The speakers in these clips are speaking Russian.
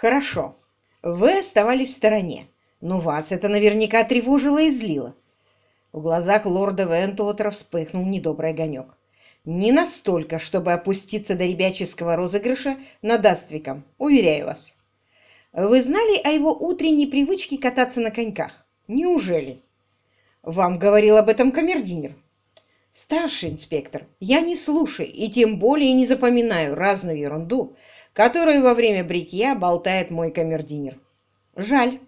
Хорошо. Вы оставались в стороне, но вас это наверняка тревожило и злило. В глазах лорда Вентуотера вспыхнул недобрый огонек. Не настолько, чтобы опуститься до ребяческого розыгрыша над Аствиком, уверяю вас. Вы знали о его утренней привычке кататься на коньках? Неужели? Вам говорил об этом камердинер. Старший инспектор, я не слушаю и тем более не запоминаю разную ерунду, которую во время бритья болтает мой камердинер. Жаль.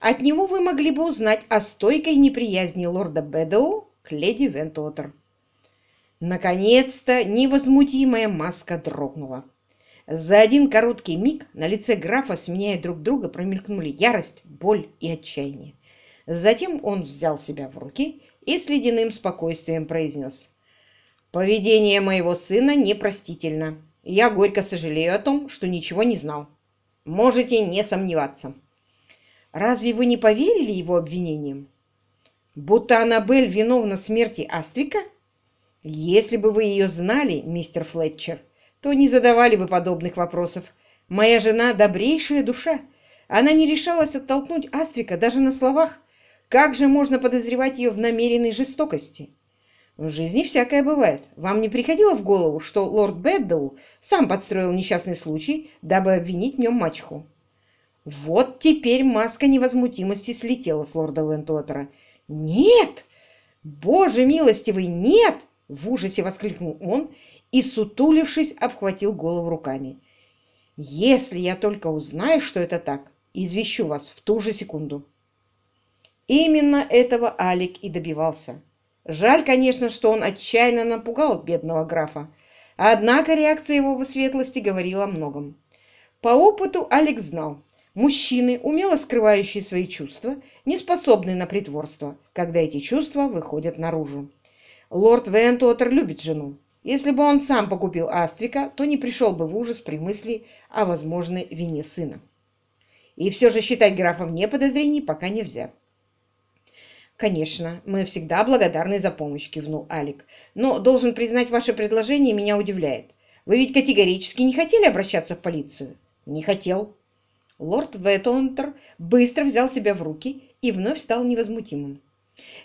От него вы могли бы узнать о стойкой неприязни лорда Бэдоу к леди Вентуотер. Наконец-то невозмутимая маска дрогнула. За один короткий миг на лице графа, сменяя друг друга, промелькнули ярость, боль и отчаяние. Затем он взял себя в руки и с ледяным спокойствием произнес. «Поведение моего сына непростительно. Я горько сожалею о том, что ничего не знал. Можете не сомневаться». «Разве вы не поверили его обвинениям?» «Будто Аннабель виновна смерти Аствика?» «Если бы вы ее знали, мистер Флетчер, то не задавали бы подобных вопросов. Моя жена – добрейшая душа. Она не решалась оттолкнуть Аствика даже на словах, как же можно подозревать ее в намеренной жестокости? В жизни всякое бывает. Вам не приходило в голову, что лорд Бэддоу сам подстроил несчастный случай, дабы обвинить в нем мачеху? Вот теперь маска невозмутимости слетела с лорда Вентуотера. «Нет! Боже милостивый, нет!» В ужасе воскликнул он и, сутулившись, обхватил голову руками. «Если я только узнаю, что это так, извещу вас в ту же секунду». Именно этого Алик и добивался. Жаль, конечно, что он отчаянно напугал бедного графа, однако реакция его светлости говорила о многом. По опыту Алекс знал, мужчины, умело скрывающие свои чувства, не способны на притворство, когда эти чувства выходят наружу. Лорд Вентуотер любит жену. Если бы он сам покупил Аствика, то не пришел бы в ужас при мысли о возможной вине сына. И все же считать графа вне подозрений пока нельзя. «Конечно, мы всегда благодарны за помощь», — кивнул Алик. «Но, должен признать, ваше предложение меня удивляет. Вы ведь категорически не хотели обращаться в полицию?» «Не хотел». Лорд Веттонтер быстро взял себя в руки и вновь стал невозмутимым.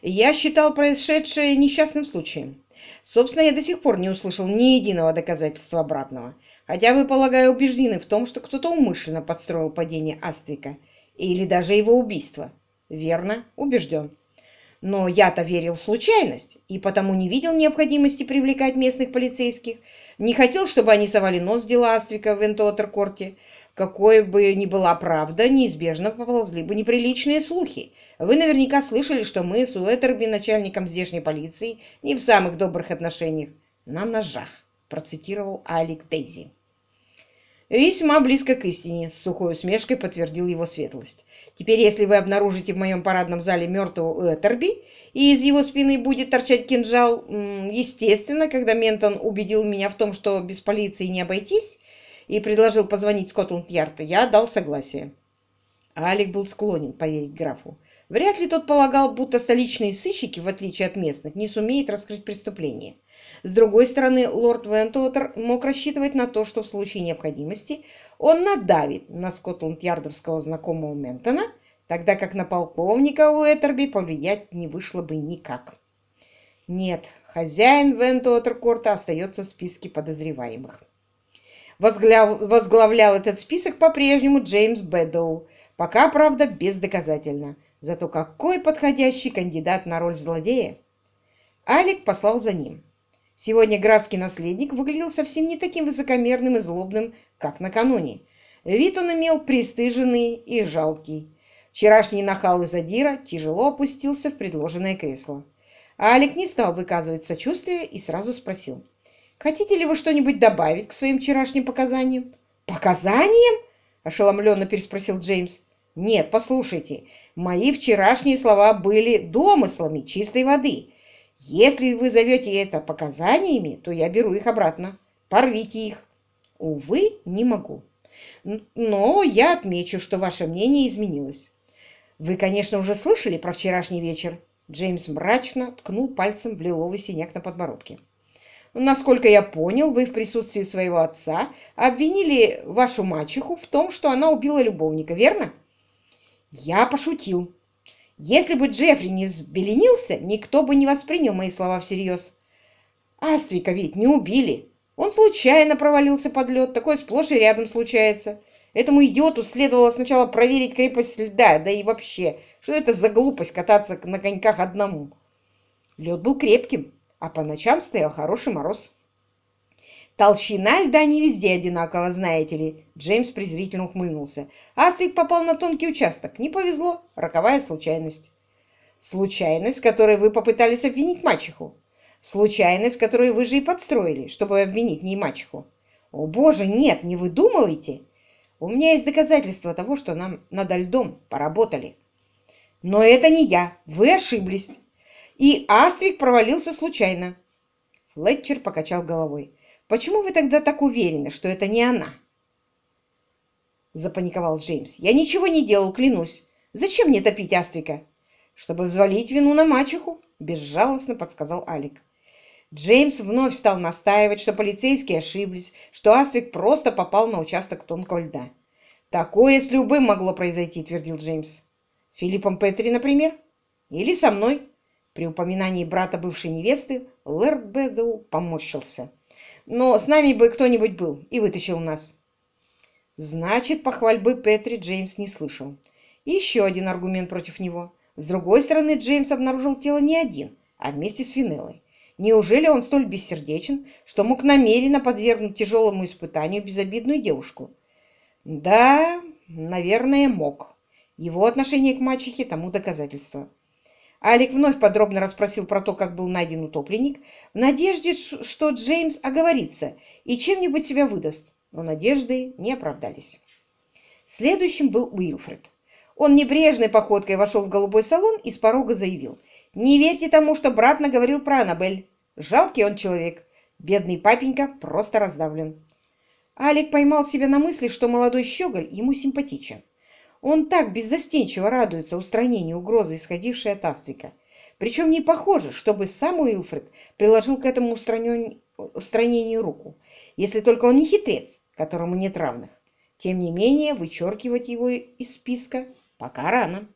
«Я считал происшедшее несчастным случаем. Собственно, я до сих пор не услышал ни единого доказательства обратного. Хотя вы, полагаю, убеждены в том, что кто-то умышленно подстроил падение Аствика или даже его убийство. Верно, убежден. Но я-то верил в случайность и потому не видел необходимости привлекать местных полицейских. Не хотел, чтобы они совали нос в дела Аствика в Вентуотеркорте. Какой бы ни была правда, неизбежно поползли бы неприличные слухи. Вы наверняка слышали, что мы с Уэттерби, начальником здешней полиции, не в самых добрых отношениях. На ножах, процитировал Алик Дейзи. «Весьма близко к истине», — с сухой усмешкой подтвердил его светлость. «Теперь, если вы обнаружите в моем парадном зале мертвого Уэттерби, и из его спины будет торчать кинжал, естественно, когда Ментон убедил меня в том, что без полиции не обойтись, и предложил позвонить Скотланд-Ярда, я дал согласие». Алик был склонен поверить графу. Вряд ли тот полагал, будто столичные сыщики, в отличие от местных, не сумеют раскрыть преступление. С другой стороны, лорд Вентуотер мог рассчитывать на то, что в случае необходимости он надавит на скотланд-ярдовского знакомого Ментона, тогда как на полковника Уэттерби повлиять не вышло бы никак. Нет, хозяин Вентуотер-корта остается в списке подозреваемых. Возглавлял этот список по-прежнему Джеймс Бэдоу, пока, правда, бездоказательно – Зато какой подходящий кандидат на роль злодея! Алик послал за ним. Сегодня графский наследник выглядел совсем не таким высокомерным и злобным, как накануне. Вид он имел пристыженный и жалкий. Вчерашний нахал из Адира тяжело опустился в предложенное кресло. Алик не стал выказывать сочувствие и сразу спросил. «Хотите ли вы что-нибудь добавить к своим вчерашним показаниям?» «Показаниям?» – ошеломленно переспросил Джеймс. Нет, послушайте, мои вчерашние слова были домыслами чистой воды. Если вы зовете это показаниями, то я беру их обратно. Порвите их. Увы, не могу. Но я отмечу, что ваше мнение изменилось. Вы, конечно, уже слышали про вчерашний вечер. Джеймс мрачно ткнул пальцем в лиловый синяк на подбородке. Насколько я понял, вы в присутствии своего отца обвинили вашу мачеху в том, что она убила любовника, верно? Я пошутил. Если бы Джеффри не взбеленился, никто бы не воспринял мои слова всерьез. Аствика ведь не убили. Он случайно провалился под лед, такое сплошь и рядом случается. Этому идиоту следовало сначала проверить крепость льда, да и вообще, что это за глупость кататься на коньках одному. Лед был крепким, а по ночам стоял хороший мороз. Толщина льда не везде одинакова, знаете ли. Джеймс презрительно ухмыльнулся. Астрид попал на тонкий участок. Не повезло. Роковая случайность. Случайность, которой вы попытались обвинить мачеху. Случайность, которую вы же и подстроили, чтобы обвинить не мачеху. О боже, нет, не выдумывайте. У меня есть доказательства того, что нам над льдом поработали. Но это не я. Вы ошиблись. И Астрик провалился случайно. Флетчер покачал головой. «Почему вы тогда так уверены, что это не она?» Запаниковал Джеймс. «Я ничего не делал, клянусь. Зачем мне топить Астрика?» «Чтобы взвалить вину на мачеху», — безжалостно подсказал Алик. Джеймс вновь стал настаивать, что полицейские ошиблись, что Астрик просто попал на участок тонкого льда. «Такое с любым могло произойти», — твердил Джеймс. «С Филиппом Петри, например? Или со мной?» При упоминании брата бывшей невесты Лэрд Бэдоу поморщился. «Но с нами бы кто-нибудь был и вытащил нас». Значит, похвальбы Петри Джеймс не слышал. еще один аргумент против него. С другой стороны, Джеймс обнаружил тело не один, а вместе с Финеллой. Неужели он столь бессердечен, что мог намеренно подвергнуть тяжелому испытанию безобидную девушку? Да, наверное, мог. Его отношение к мачехе тому доказательство. Алик вновь подробно расспросил про то, как был найден утопленник, в надежде, что Джеймс оговорится и чем-нибудь себя выдаст, но надежды не оправдались. Следующим был Уилфред. Он небрежной походкой вошел в голубой салон и с порога заявил. «Не верьте тому, что брат наговорил про Аннабель. Жалкий он человек. Бедный папенька просто раздавлен». Алик поймал себя на мысли, что молодой щеголь ему симпатичен. Он так беззастенчиво радуется устранению угрозы, исходившей от Аствика. Причем не похоже, чтобы сам Уилфред приложил к этому устранению руку, если только он не хитрец, которому нет равных. Тем не менее, вычеркивать его из списка пока рано.